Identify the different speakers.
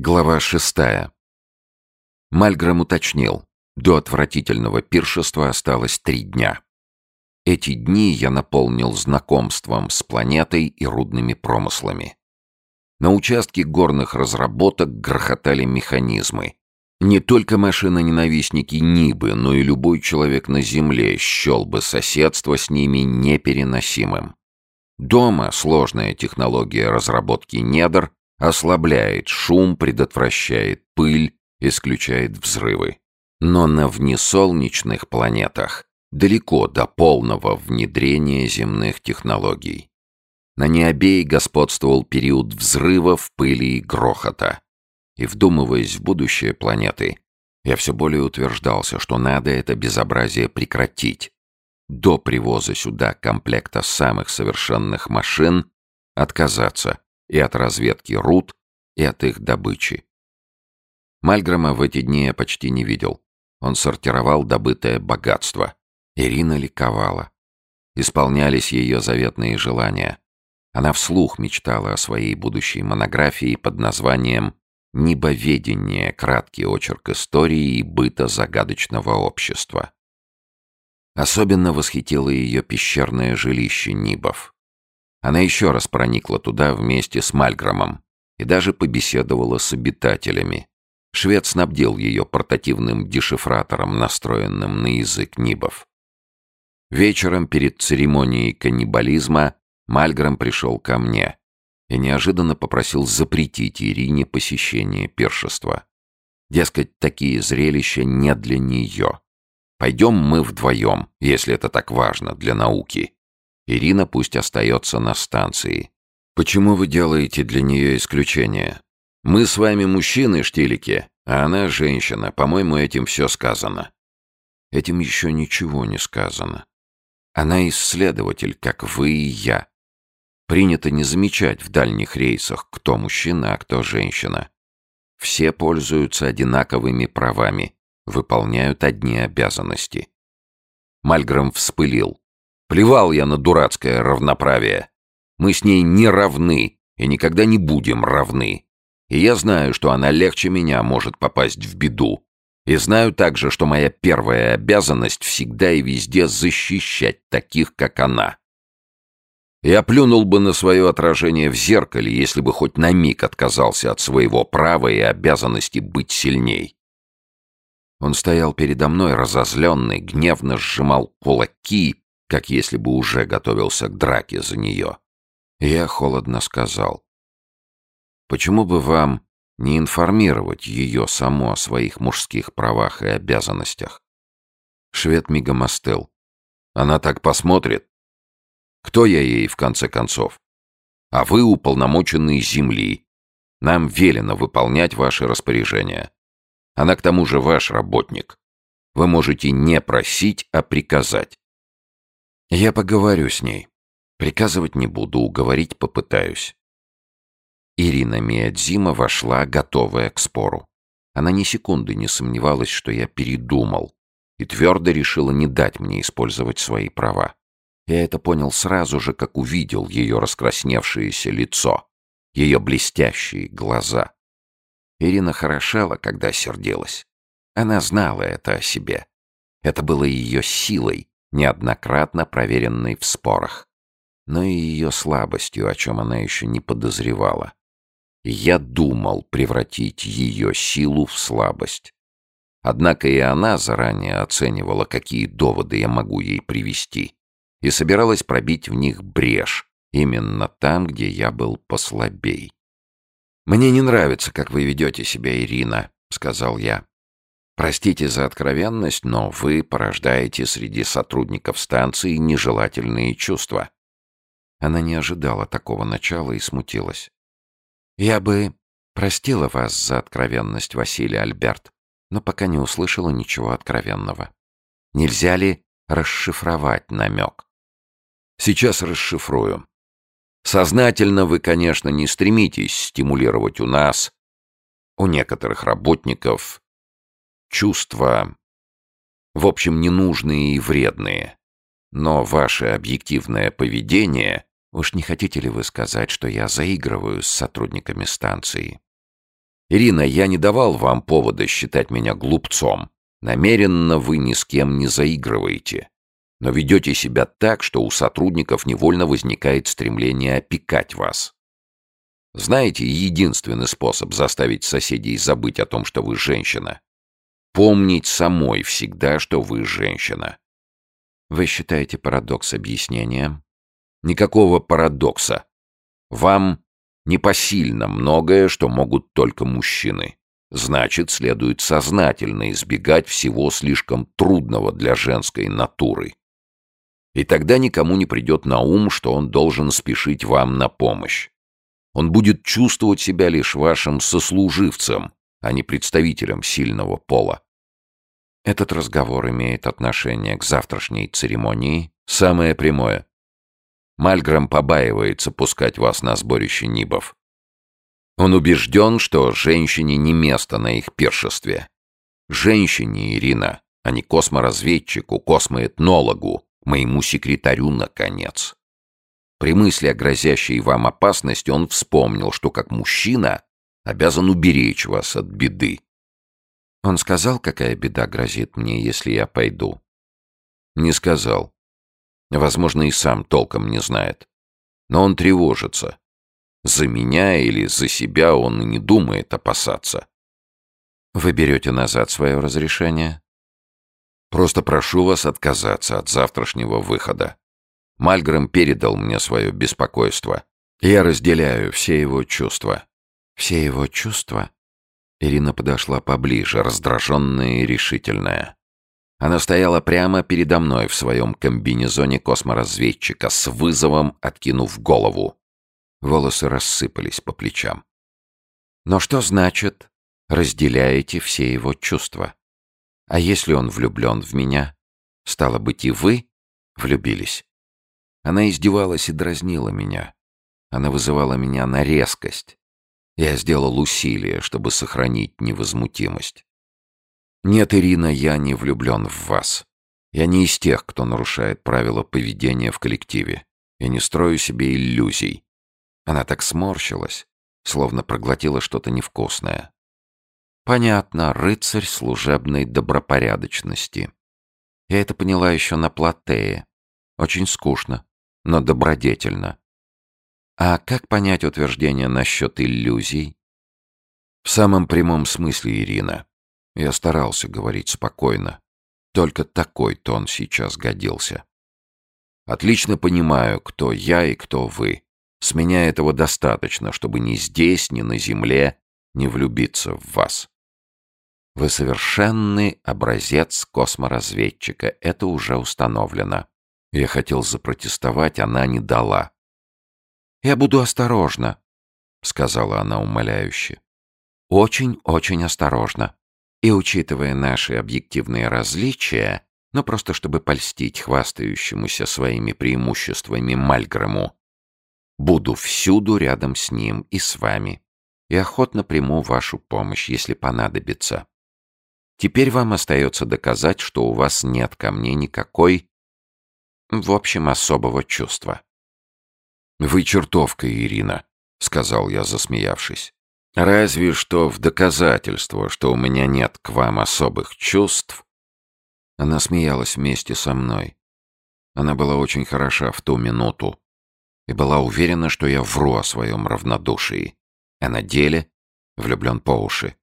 Speaker 1: Глава шестая. Мальграм уточнил. До отвратительного пиршества осталось три дня. Эти дни я наполнил знакомством с планетой и рудными промыслами. На участке горных разработок грохотали механизмы. Не только машины-ненавистники Нибы, но и любой человек на Земле счел бы соседство с ними непереносимым. Дома сложная технология разработки недр ослабляет шум, предотвращает пыль, исключает взрывы. Но на внесолнечных планетах далеко до полного внедрения земных технологий. На Необее господствовал период взрывов, пыли и грохота. И вдумываясь в будущее планеты, я все более утверждался, что надо это безобразие прекратить. До привоза сюда комплекта самых совершенных машин отказаться и от разведки руд, и от их добычи. Мальгрома в эти дни я почти не видел. Он сортировал добытое богатство. Ирина ликовала. Исполнялись ее заветные желания. Она вслух мечтала о своей будущей монографии под названием «Небоведение. Краткий очерк истории и быта загадочного общества». Особенно восхитило ее пещерное жилище Нибов. Она еще раз проникла туда вместе с Мальгромом и даже побеседовала с обитателями. Швед снабдил ее портативным дешифратором, настроенным на язык Нибов. Вечером перед церемонией каннибализма Мальгром пришел ко мне и неожиданно попросил запретить Ирине посещение пиршества. Дескать, такие зрелища не для нее. Пойдем мы вдвоем, если это так важно для науки. Ирина пусть остается на станции. Почему вы делаете для нее исключение? Мы с вами мужчины, штилики, а она женщина. По-моему, этим все сказано. Этим еще ничего не сказано. Она исследователь, как вы и я. Принято не замечать в дальних рейсах, кто мужчина, а кто женщина. Все пользуются одинаковыми правами, выполняют одни обязанности. Мальгром вспылил. Плевал я на дурацкое равноправие. Мы с ней не равны и никогда не будем равны. И я знаю, что она легче меня может попасть в беду. И знаю также, что моя первая обязанность всегда и везде защищать таких, как она. Я плюнул бы на свое отражение в зеркале, если бы хоть на миг отказался от своего права и обязанности быть сильней. Он стоял передо мной, разозленный, гневно сжимал кулаки как если бы уже готовился к драке за нее. Я холодно сказал. «Почему бы вам не информировать ее саму о своих мужских правах и обязанностях?» Швед мигом остыл. «Она так посмотрит. Кто я ей, в конце концов? А вы уполномоченные земли. Нам велено выполнять ваши распоряжения. Она к тому же ваш работник. Вы можете не просить, а приказать. Я поговорю с ней. Приказывать не буду, уговорить попытаюсь. Ирина Миядзима вошла, готовая к спору. Она ни секунды не сомневалась, что я передумал, и твердо решила не дать мне использовать свои права. Я это понял сразу же, как увидел ее раскрасневшееся лицо, ее блестящие глаза. Ирина хорошела, когда сердилась. Она знала это о себе. Это было ее силой, неоднократно проверенной в спорах, но и ее слабостью, о чем она еще не подозревала. Я думал превратить ее силу в слабость. Однако и она заранее оценивала, какие доводы я могу ей привести, и собиралась пробить в них брешь, именно там, где я был послабей. «Мне не нравится, как вы ведете себя, Ирина», — сказал я. Простите за откровенность, но вы порождаете среди сотрудников станции нежелательные чувства. Она не ожидала такого начала и смутилась. Я бы простила вас за откровенность, Василий Альберт, но пока не услышала ничего откровенного. Нельзя ли расшифровать намек? Сейчас расшифрую. Сознательно вы, конечно, не стремитесь стимулировать у нас, у некоторых работников, чувства, в общем, ненужные и вредные. Но ваше объективное поведение... Уж не хотите ли вы сказать, что я заигрываю с сотрудниками станции? Ирина, я не давал вам повода считать меня глупцом. Намеренно вы ни с кем не заигрываете. Но ведете себя так, что у сотрудников невольно возникает стремление опекать вас. Знаете, единственный способ заставить соседей забыть о том, что вы женщина. Помнить самой всегда, что вы женщина. Вы считаете парадокс объяснением? Никакого парадокса. Вам непосильно многое, что могут только мужчины. Значит, следует сознательно избегать всего слишком трудного для женской натуры. И тогда никому не придет на ум, что он должен спешить вам на помощь. Он будет чувствовать себя лишь вашим сослуживцем, а не представителем сильного пола. Этот разговор имеет отношение к завтрашней церемонии, самое прямое. Мальграм побаивается пускать вас на сборище Нибов. Он убежден, что женщине не место на их пиршестве. Женщине, Ирина, а не косморазведчику, космоэтнологу, моему секретарю, наконец. При мысли о грозящей вам опасности он вспомнил, что как мужчина обязан уберечь вас от беды. Он сказал, какая беда грозит мне, если я пойду? Не сказал. Возможно, и сам толком не знает. Но он тревожится. За меня или за себя он и не думает опасаться. Вы берете назад свое разрешение? Просто прошу вас отказаться от завтрашнего выхода. Мальгрэм передал мне свое беспокойство. Я разделяю все его чувства. Все его чувства? Ирина подошла поближе, раздраженная и решительная. Она стояла прямо передо мной в своем комбинезоне косморазведчика с вызовом, откинув голову. Волосы рассыпались по плечам. Но что значит «разделяете все его чувства»? А если он влюблен в меня? Стало быть, и вы влюбились. Она издевалась и дразнила меня. Она вызывала меня на резкость. Я сделал усилие, чтобы сохранить невозмутимость. Нет, Ирина, я не влюблен в вас. Я не из тех, кто нарушает правила поведения в коллективе. Я не строю себе иллюзий. Она так сморщилась, словно проглотила что-то невкусное. Понятно, рыцарь служебной добропорядочности. Я это поняла еще на Платее. Очень скучно, но добродетельно. А как понять утверждение насчет иллюзий? В самом прямом смысле, Ирина. Я старался говорить спокойно. Только такой тон сейчас годился. Отлично понимаю, кто я и кто вы. С меня этого достаточно, чтобы ни здесь, ни на земле не влюбиться в вас. Вы совершенный образец косморазведчика, это уже установлено. Я хотел запротестовать, она не дала. «Я буду осторожна», — сказала она умоляюще. «Очень-очень осторожно. И учитывая наши объективные различия, но просто чтобы польстить хвастающемуся своими преимуществами Мальгрому, Буду всюду рядом с ним и с вами. И охотно приму вашу помощь, если понадобится. Теперь вам остается доказать, что у вас нет ко мне никакой, в общем, особого чувства. «Вы чертовка, Ирина», — сказал я, засмеявшись. «Разве что в доказательство, что у меня нет к вам особых чувств». Она смеялась вместе со мной. Она была очень хороша в ту минуту, и была уверена, что я вру о своем равнодушии, а на деле влюблен по уши.